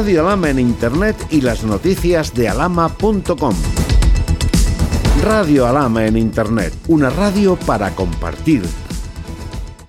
Radio Alama en Internet y las noticias de alama.com. Radio Alama en Internet, una radio para compartir.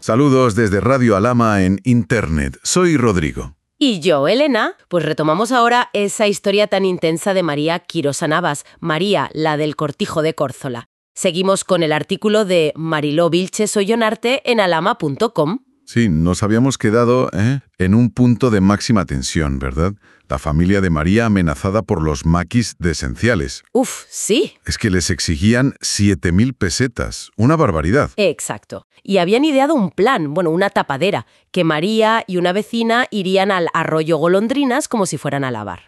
Saludos desde Radio Alama en Internet. Soy Rodrigo. Y yo, Elena, pues retomamos ahora esa historia tan intensa de María Quirosa Navas, María, la del cortijo de Córzola. Seguimos con el artículo de Mariló Vilches Ollonarte en alama.com. Sí, nos habíamos quedado ¿eh? en un punto de máxima tensión, ¿verdad? La familia de María amenazada por los maquis de esenciales. Uf, sí. Es que les exigían 7.000 pesetas, una barbaridad. Exacto. Y habían ideado un plan, bueno, una tapadera, que María y una vecina irían al arroyo Golondrinas como si fueran a lavar.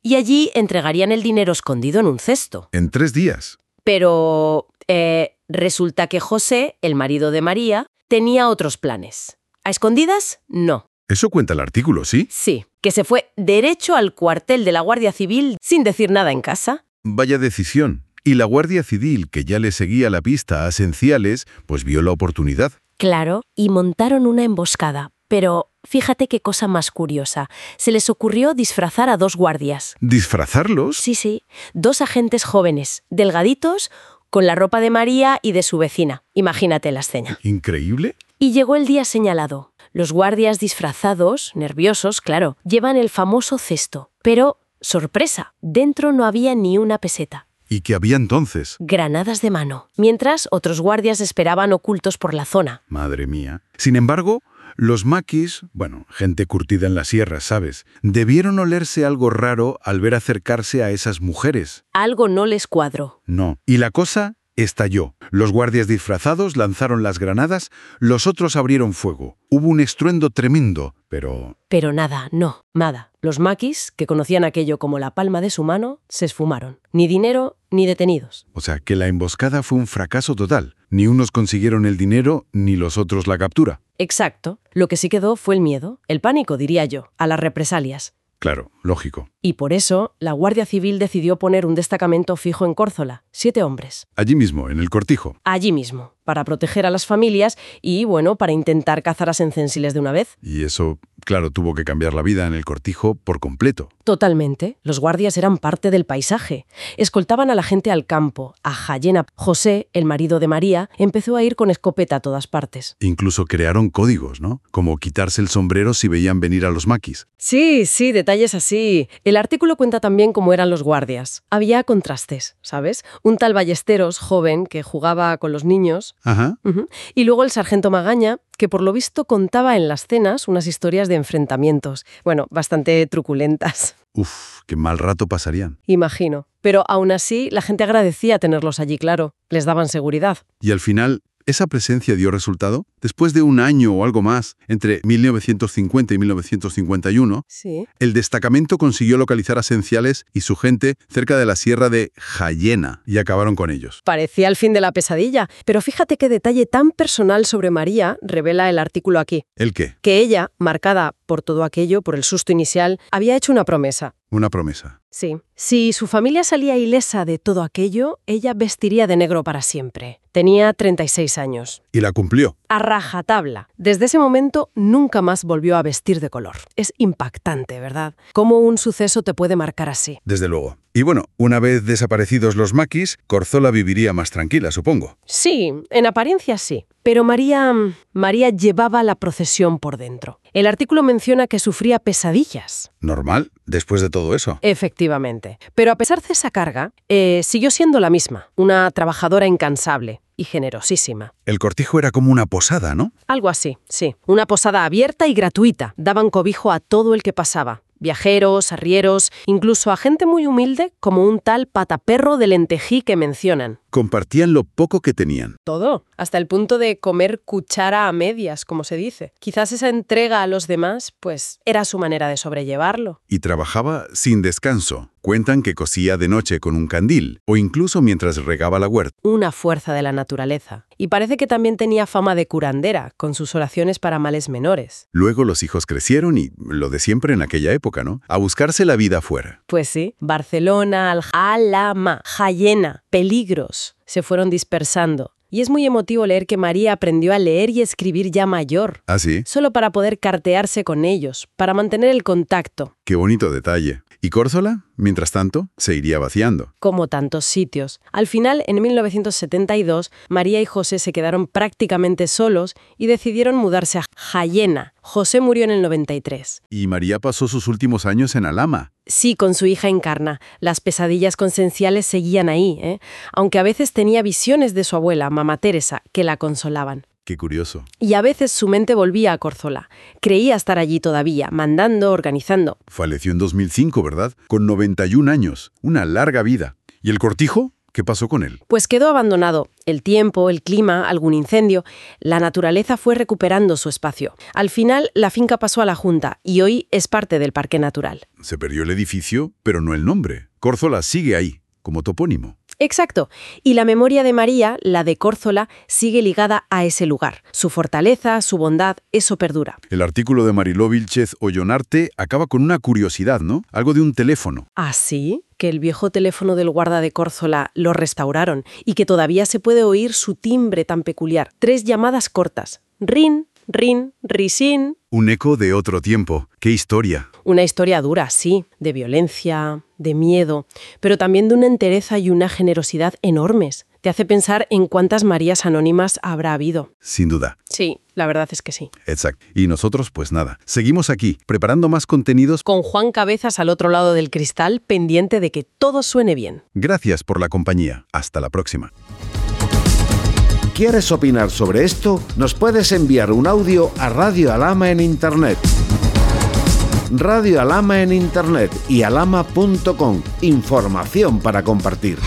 Y allí entregarían el dinero escondido en un cesto. En tres días. Pero eh, resulta que José, el marido de María, tenía otros planes. ¿A escondidas? No. Eso cuenta el artículo, ¿sí? Sí, que se fue derecho al cuartel de la Guardia Civil sin decir nada en casa. Vaya decisión. Y la Guardia Civil, que ya le seguía la pista a esenciales, pues vio la oportunidad. Claro, y montaron una emboscada. Pero fíjate qué cosa más curiosa. Se les ocurrió disfrazar a dos guardias. ¿Disfrazarlos? Sí, sí, dos agentes jóvenes, delgaditos, con la ropa de María y de su vecina. Imagínate la escena. Increíble. Y llegó el día señalado. Los guardias disfrazados, nerviosos, claro, llevan el famoso cesto. Pero, sorpresa, dentro no había ni una peseta. ¿Y qué había entonces? Granadas de mano. Mientras, otros guardias esperaban ocultos por la zona. Madre mía. Sin embargo, los maquis, bueno, gente curtida en la sierra, ¿sabes? Debieron olerse algo raro al ver acercarse a esas mujeres. Algo no les cuadró. No. Y la cosa estalló. Los guardias disfrazados lanzaron las granadas, los otros abrieron fuego. Hubo un estruendo tremendo, pero... Pero nada, no, nada. Los maquis, que conocían aquello como la palma de su mano, se esfumaron. Ni dinero, ni detenidos. O sea, que la emboscada fue un fracaso total. Ni unos consiguieron el dinero, ni los otros la captura. Exacto. Lo que sí quedó fue el miedo, el pánico, diría yo, a las represalias. Claro, lógico. Y por eso, la Guardia Civil decidió poner un destacamento fijo en Córzola, siete hombres. Allí mismo, en el cortijo. Allí mismo, para proteger a las familias y, bueno, para intentar cazar a sencensiles de una vez. Y eso, claro, tuvo que cambiar la vida en el cortijo por completo. Totalmente. Los guardias eran parte del paisaje. Escoltaban a la gente al campo, a Jayena. José, el marido de María, empezó a ir con escopeta a todas partes. Incluso crearon códigos, ¿no? Como quitarse el sombrero si veían venir a los maquis. Sí, sí, detalles así. El artículo cuenta también cómo eran los guardias. Había contrastes, ¿sabes? Un tal Ballesteros, joven, que jugaba con los niños. Ajá. Y luego el sargento Magaña, que por lo visto contaba en las cenas unas historias de enfrentamientos. Bueno, bastante truculentas. Uf, qué mal rato pasarían. Imagino. Pero aún así, la gente agradecía tenerlos allí, claro. Les daban seguridad. Y al final, ¿esa presencia dio resultado? Después de un año o algo más, entre 1950 y 1951, Sí. el destacamento consiguió localizar a Esenciales y su gente cerca de la sierra de Jayena y acabaron con ellos. Parecía el fin de la pesadilla, pero fíjate qué detalle tan personal sobre María revela el artículo aquí. ¿El qué? Que ella, marcada por todo aquello, por el susto inicial, había hecho una promesa. Una promesa. Sí. Si su familia salía ilesa de todo aquello, ella vestiría de negro para siempre. Tenía 36 años. Y la cumplió. A rajatabla. Desde ese momento nunca más volvió a vestir de color. Es impactante, ¿verdad? Cómo un suceso te puede marcar así. Desde luego. Y bueno, una vez desaparecidos los maquis, Corzola viviría más tranquila, supongo. Sí, en apariencia sí. Pero María. María llevaba la procesión por dentro. El artículo menciona que sufría pesadillas. Normal, después de todo eso. Efectivamente. Pero a pesar de esa carga, eh, siguió siendo la misma, una trabajadora incansable y generosísima. El cortijo era como una posada, ¿no? Algo así, sí. Una posada abierta y gratuita. Daban cobijo a todo el que pasaba. Viajeros, arrieros, incluso a gente muy humilde como un tal pataperro de lentejí que mencionan. Compartían lo poco que tenían. Todo, hasta el punto de comer cuchara a medias, como se dice. Quizás esa entrega a los demás, pues, era su manera de sobrellevarlo. Y trabajaba sin descanso. Cuentan que cosía de noche con un candil, o incluso mientras regaba la huerta. Una fuerza de la naturaleza. Y parece que también tenía fama de curandera, con sus oraciones para males menores. Luego los hijos crecieron y, lo de siempre en aquella época, ¿no? A buscarse la vida afuera. Pues sí, Barcelona, Alma, Jayena, peligros se fueron dispersando. Y es muy emotivo leer que María aprendió a leer y escribir ya mayor, ¿Ah, sí? solo para poder cartearse con ellos, para mantener el contacto, Qué bonito detalle. ¿Y Córzola, mientras tanto, se iría vaciando? como tantos sitios. Al final, en 1972, María y José se quedaron prácticamente solos y decidieron mudarse a Jayena. José murió en el 93. Y María pasó sus últimos años en Alama. Sí, con su hija Encarna. Las pesadillas concenciales seguían ahí, ¿eh? aunque a veces tenía visiones de su abuela, mamá Teresa, que la consolaban. Qué curioso. Y a veces su mente volvía a Córzola. Creía estar allí todavía, mandando, organizando. Falleció en 2005, ¿verdad? Con 91 años. Una larga vida. ¿Y el cortijo? ¿Qué pasó con él? Pues quedó abandonado. El tiempo, el clima, algún incendio. La naturaleza fue recuperando su espacio. Al final, la finca pasó a la Junta y hoy es parte del Parque Natural. Se perdió el edificio, pero no el nombre. Córzola sigue ahí, como topónimo. Exacto. Y la memoria de María, la de Córzola, sigue ligada a ese lugar. Su fortaleza, su bondad, eso perdura. El artículo de Mariló Vilchez Ollonarte acaba con una curiosidad, ¿no? Algo de un teléfono. ¿Así? Que el viejo teléfono del guarda de Córzola lo restauraron y que todavía se puede oír su timbre tan peculiar. Tres llamadas cortas. Rin, rin, risin. Un eco de otro tiempo. ¡Qué historia! Una historia dura, sí, de violencia, de miedo, pero también de una entereza y una generosidad enormes. Te hace pensar en cuántas Marías anónimas habrá habido. Sin duda. Sí, la verdad es que sí. Exacto. Y nosotros, pues nada. Seguimos aquí, preparando más contenidos. Con Juan Cabezas al otro lado del cristal, pendiente de que todo suene bien. Gracias por la compañía. Hasta la próxima. ¿Quieres opinar sobre esto? Nos puedes enviar un audio a Radio Alama en Internet. Radio Alama en Internet y alama.com. Información para compartir.